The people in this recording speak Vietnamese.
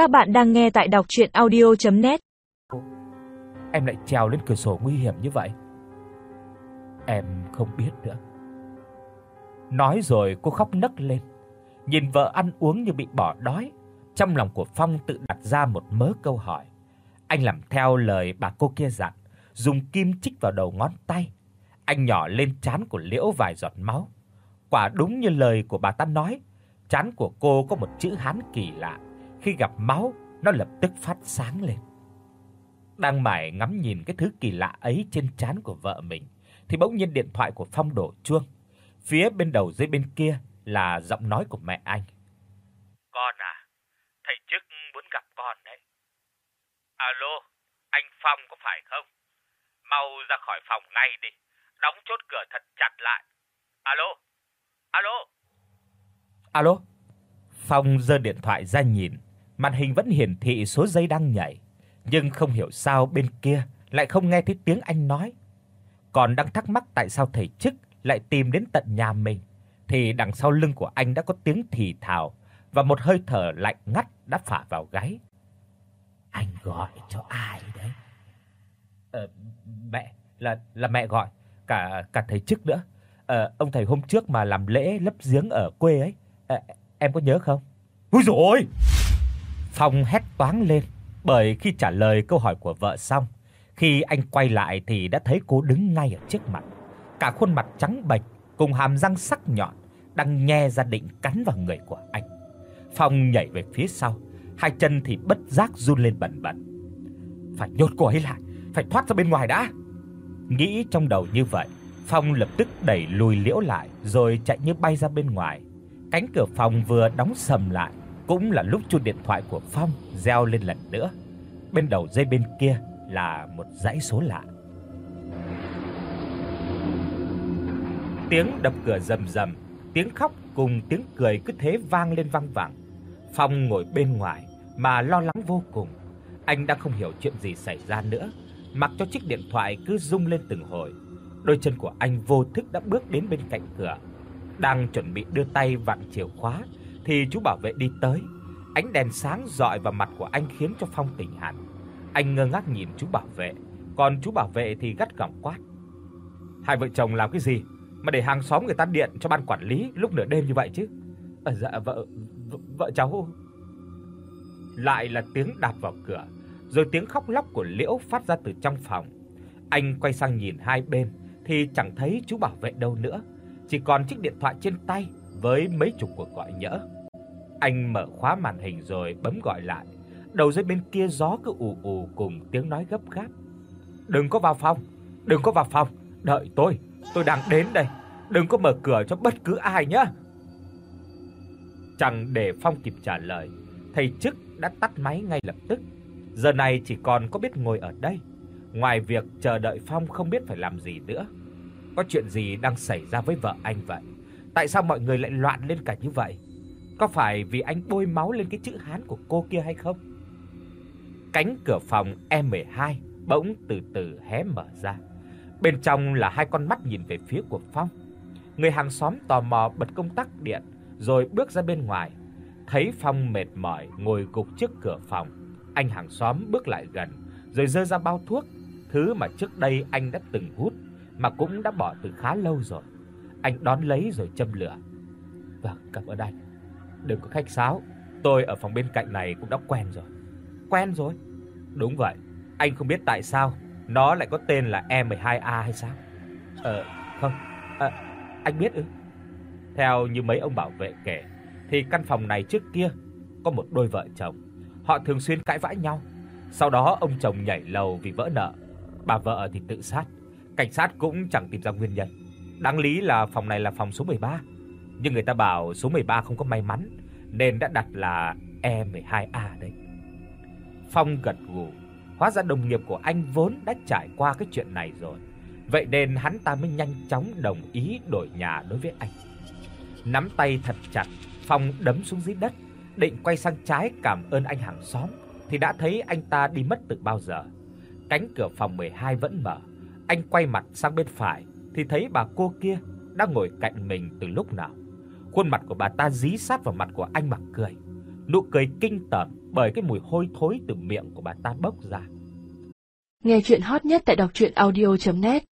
Các bạn đang nghe tại đọc audio net Em lại trèo lên cửa sổ nguy hiểm như vậy. Em không biết nữa. Nói rồi cô khóc nấc lên, nhìn vợ ăn uống như bị bỏ đói, trong lòng của Phong tự đặt ra một mớ câu hỏi. Anh làm theo lời bà cô kia dặn, dùng kim chích vào đầu ngón tay. Anh nhỏ lên trán của Liễu vài giọt máu. Quả đúng như lời của bà ta nói, trán của cô có một chữ Hán kỳ lạ, khi gặp máu nó lập tức phát sáng lên. Đang mải ngắm nhìn cái thứ kỳ lạ ấy trên trán của vợ mình thì bỗng nhiên điện thoại của Phong đổ chuông. Phía bên đầu dây bên kia là giọng nói của mẹ anh. Con à, thầy chức muốn gặp con đấy. Alo, anh Phong có phải không? Mau ra khỏi phòng ngay đi, đóng chốt cửa thật chặt lại. Alo, alo. Alo. Phong giơ điện thoại ra nhìn, màn hình vẫn hiển thị số giây đang nhảy, nhưng không hiểu sao bên kia lại không nghe thấy tiếng anh nói. Còn đang thắc mắc tại sao thầy chức lại tìm đến tận nhà mình thì đằng sau lưng của anh đã có tiếng thì thào và một hơi thở lạnh ngắt đã phả vào gáy. Anh gọi cho ai đấy? Ờ mẹ, là là mẹ gọi, cả cả thầy chức nữa. Ờ ông thầy hôm trước mà làm lễ lấp giếng ở quê ấy, à, em có nhớ không? Úi giời ơi. Phong hét toáng lên bởi khi trả lời câu hỏi của vợ xong, khi anh quay lại thì đã thấy cô đứng ngay ở trước mặt, cả khuôn mặt trắng bệch cùng hàm răng sắc nhọn đang nhe ra định cắn vào người của anh. Phong nhảy về phía sau, hai chân thì bất giác run lên bần bật. Phải nhốt cô ấy lại, phải thoát ra bên ngoài đã. Nghĩ trong đầu như vậy, Phong lập tức đẩy lùi Liễu lại rồi chạy như bay ra bên ngoài. Cánh cửa phòng vừa đóng sầm lại, cũng là lúc chuông điện thoại của Phong reo lên lần nữa. Bên đầu dây bên kia là một dãy số lạ. Tiếng đập cửa rầm rầm, tiếng khóc cùng tiếng cười cứ thế vang lên vang vẳng. Phong ngồi bên ngoài mà lo lắng vô cùng. Anh đang không hiểu chuyện gì xảy ra nữa, mặc cho chiếc điện thoại cứ rung lên từng hồi. Đôi chân của anh vô thức đã bước đến bên cạnh cửa, đang chuẩn bị đưa tay vặn chìa khóa thì chú bảo vệ đi tới. Ánh đèn sáng rọi vào mặt của anh khiến cho Phong tỉnh hẳn. Anh ngơ ngác nhìn chú bảo vệ, còn chú bảo vệ thì gắt gỏng quát: "Hai vợ chồng làm cái gì mà để hàng xóm người ta điện cho ban quản lý lúc nửa đêm như vậy chứ?" "À dạ vợ vợ, vợ cháu." Lại là tiếng đạp vào cửa, rồi tiếng khóc lóc của Liễu phát ra từ trong phòng. Anh quay sang nhìn hai bên thì chẳng thấy chú bảo vệ đâu nữa, chỉ còn chiếc điện thoại trên tay với mấy chục cuộc gọi nhỡ. Anh mở khóa màn hình rồi bấm gọi lại. Đầu dây bên kia gió cứ ù ù cùng tiếng nói gấp gáp. "Đừng có vào phòng, đừng có vào phòng, đợi tôi, tôi đang đến đây. Đừng có mở cửa cho bất cứ ai nhé." Chẳng để Phong kịp trả lời, thầy chức đã tắt máy ngay lập tức. Giờ này chỉ còn có biết ngồi ở đây, ngoài việc chờ đợi Phong không biết phải làm gì nữa. Có chuyện gì đang xảy ra với vợ anh vậy? Tại sao mọi người lại loạn lên cả như vậy? Có phải vì anh bôi máu lên cái chữ Hán của cô kia hay không? Cánh cửa phòng E12 bỗng từ từ hé mở ra. Bên trong là hai con mắt nhìn về phía của Phong. Người hàng xóm tò mò bật công tắc điện rồi bước ra bên ngoài. Thấy Phong mệt mỏi ngồi gục trước cửa phòng, anh hàng xóm bước lại gần rồi giơ ra bao thuốc, thứ mà trước đây anh đã từng hút mà cũng đã bỏ từ khá lâu rồi. Anh đón lấy rồi châm lửa. "Vâng, cảm ơn anh. Đừng có khách sáo, tôi ở phòng bên cạnh này cũng đã quen rồi." "Quen rồi?" "Đúng vậy, anh không biết tại sao nó lại có tên là E12A hay sao?" "Ờ, không. À, anh biết ư?" Theo như mấy ông bảo vệ kể thì căn phòng này trước kia có một đôi vợ chồng, họ thường xuyên cãi vã nhau. Sau đó ông chồng nhảy lầu vì vỡ nợ, bà vợ thì tự sát. Cảnh sát cũng chẳng tìm ra nguyên nhân. Đáng lý là phòng này là phòng số 13, nhưng người ta bảo số 13 không có may mắn nên đã đặt là E12A đấy. Phong gật gù, hóa ra đồng nghiệp của anh vốn đã trải qua cái chuyện này rồi. Vậy nên hắn ta mới nhanh chóng đồng ý đổi nhà đối với anh. Nắm tay thật chặt, Phong đấm xuống dưới đất, định quay sang trái cảm ơn anh hàng xóm thì đã thấy anh ta đi mất từ bao giờ. Cánh cửa phòng 12 vẫn mở. Anh quay mặt sang bên phải thì thấy bà cô kia đang ngồi cạnh mình từ lúc nào. Khuôn mặt của bà ta dí sát vào mặt của anh mà cười. Nụ cười kinh tởm bởi cái mùi hôi thối từ miệng của bà ta bốc ra. Nghe truyện hot nhất tại doctruyenaudio.net